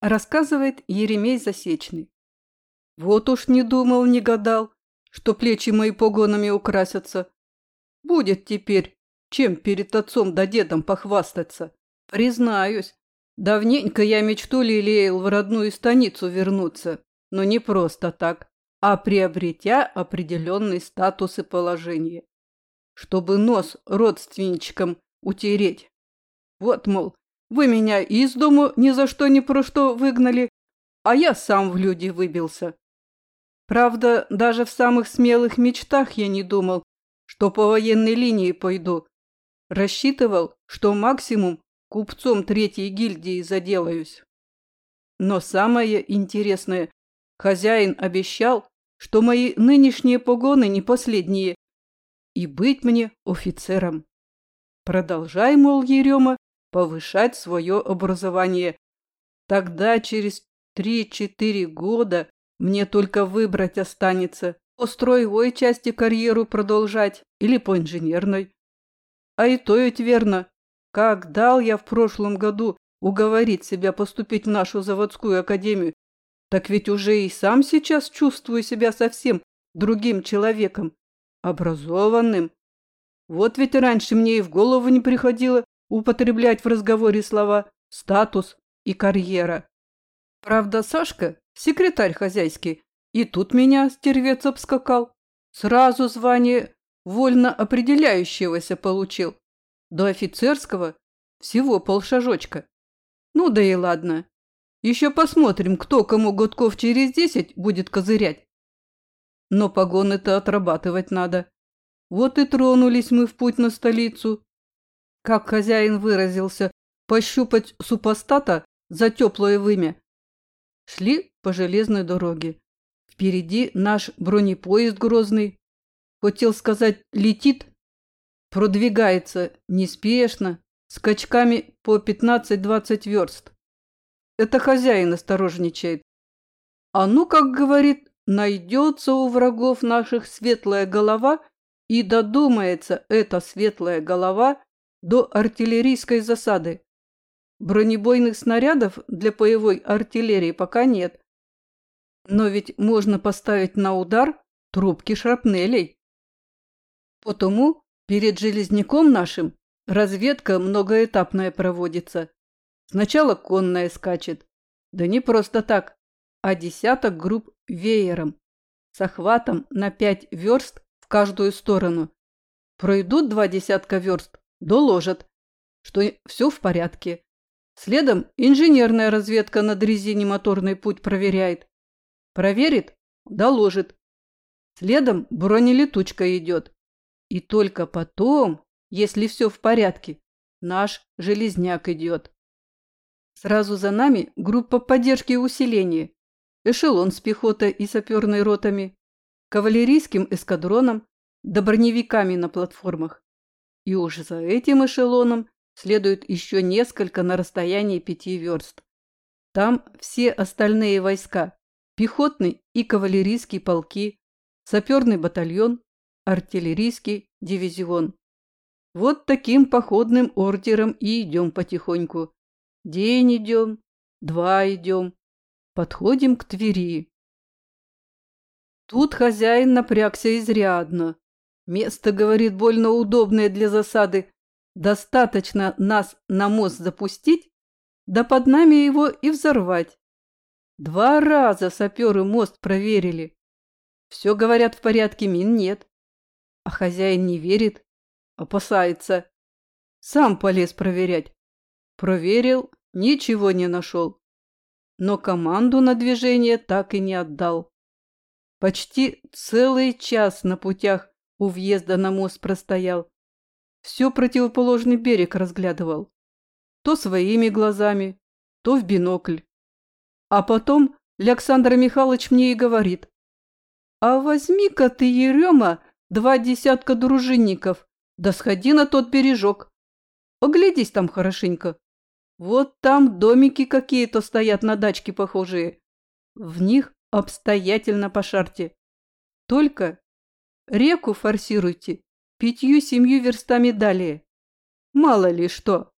Рассказывает Еремей Засечный. Вот уж не думал, не гадал, что плечи мои погонами украсятся. Будет теперь, чем перед отцом да дедом похвастаться. Признаюсь, давненько я мечту лелеял в родную станицу вернуться, но не просто так, а приобретя определенный статус и положение. Чтобы нос родственничкам утереть. Вот, мол, вы меня из дому ни за что ни про что выгнали, а я сам в люди выбился. Правда, даже в самых смелых мечтах я не думал, что по военной линии пойду. Рассчитывал, что максимум купцом третьей гильдии заделаюсь. Но самое интересное, хозяин обещал, что мои нынешние погоны не последние, и быть мне офицером. Продолжай, мол, Ерема, повышать свое образование. Тогда через три-четыре года мне только выбрать останется, по строевой части карьеру продолжать или по инженерной. А и то ведь верно. Как дал я в прошлом году уговорить себя поступить в нашу заводскую академию, так ведь уже и сам сейчас чувствую себя совсем другим человеком, образованным. Вот ведь раньше мне и в голову не приходило, употреблять в разговоре слова «статус» и «карьера». Правда, Сашка, секретарь хозяйский, и тут меня стервец обскакал. Сразу звание вольно определяющегося получил. До офицерского всего полшажочка. Ну да и ладно. Еще посмотрим, кто кому годков через десять будет козырять. Но погоны-то отрабатывать надо. Вот и тронулись мы в путь на столицу как хозяин выразился, пощупать супостата за теплое вымя. Шли по железной дороге. Впереди наш бронепоезд грозный. Хотел сказать, летит. Продвигается неспешно, скачками по 15-20 верст. Это хозяин осторожничает. А ну, как говорит, найдется у врагов наших светлая голова, и додумается эта светлая голова до артиллерийской засады. Бронебойных снарядов для боевой артиллерии пока нет. Но ведь можно поставить на удар трубки шрапнелей. Потому перед железняком нашим разведка многоэтапная проводится. Сначала конная скачет. Да не просто так, а десяток групп веером, с охватом на пять верст в каждую сторону. Пройдут два десятка верст, доложат, что все в порядке. Следом инженерная разведка на дрезине моторный путь проверяет. Проверит – доложит. Следом бронелетучка идет. И только потом, если все в порядке, наш железняк идет. Сразу за нами группа поддержки и усиления, эшелон с пехотой и саперной ротами, кавалерийским эскадроном да броневиками на платформах и уж за этим эшелоном следует еще несколько на расстоянии пяти верст. Там все остальные войска – пехотный и кавалерийский полки, саперный батальон, артиллерийский дивизион. Вот таким походным ордером и идем потихоньку. День идем, два идем, подходим к Твери. Тут хозяин напрягся изрядно. Место, говорит, больно удобное для засады. Достаточно нас на мост запустить, да под нами его и взорвать. Два раза саперы мост проверили. Все, говорят, в порядке, мин нет. А хозяин не верит, опасается. Сам полез проверять. Проверил, ничего не нашел. Но команду на движение так и не отдал. Почти целый час на путях у въезда на мост простоял. Все противоположный берег разглядывал. То своими глазами, то в бинокль. А потом Александр Михайлович мне и говорит. «А возьми-ка ты, Ерема, два десятка дружинников, да сходи на тот бережок. Оглядись там хорошенько. Вот там домики какие-то стоят на дачке похожие. В них обстоятельно по шарте. Только Реку форсируйте пятью-семью верстами далее. Мало ли что.